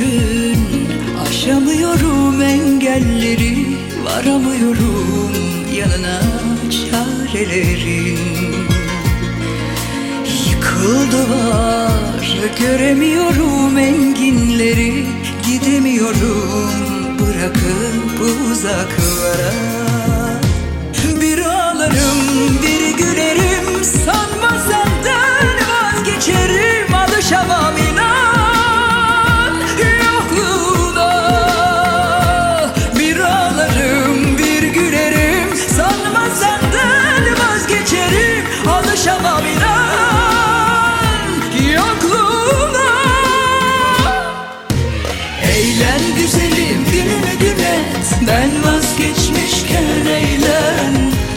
düşün Aşamıyorum engelleri Varamıyorum. Yanına çarelerin Yıkıldı var. Göremiyorum enginleri Gidemiyorum. Bırakıp uzaklara. Bir ağlarım bir gülerim sanmıyorum güzelim gününü gün et Ben vazgeçmişken eğlen.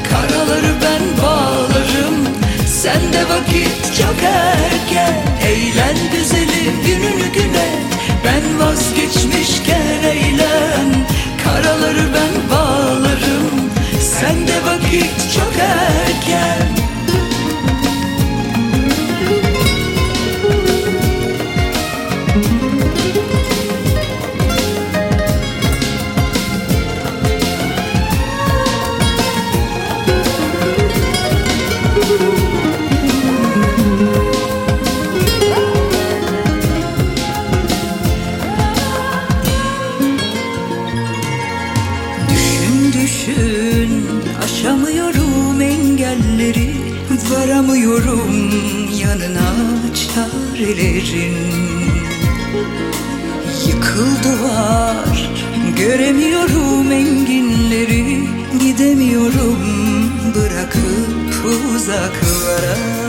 Karaları ben bağlarım. Sen de vakit çok erken. Eğlen güzelim gününü gün et Ben vazgeçmişken eğlen aşamıyorum engelleri Varamıyorum yanına çarelerin Yıkıldı var göremiyorum enginleri Gidemiyorum bırakıp uzaklara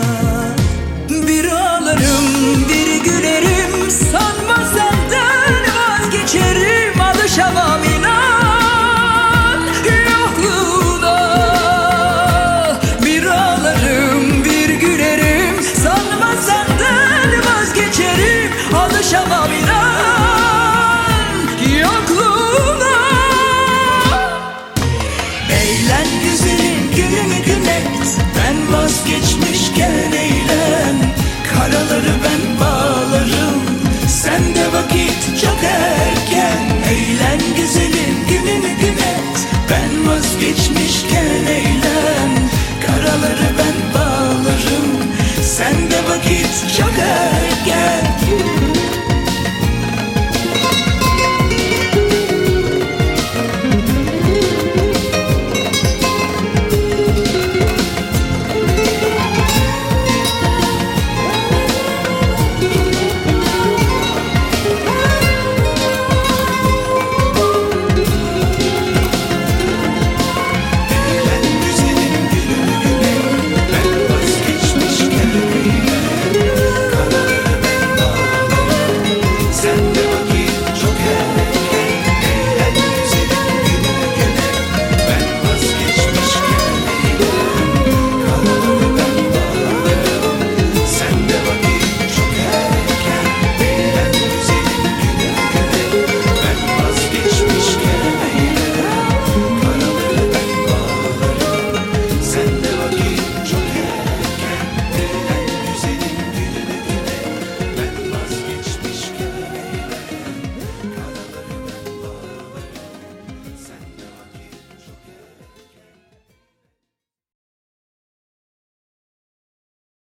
It's sugar again.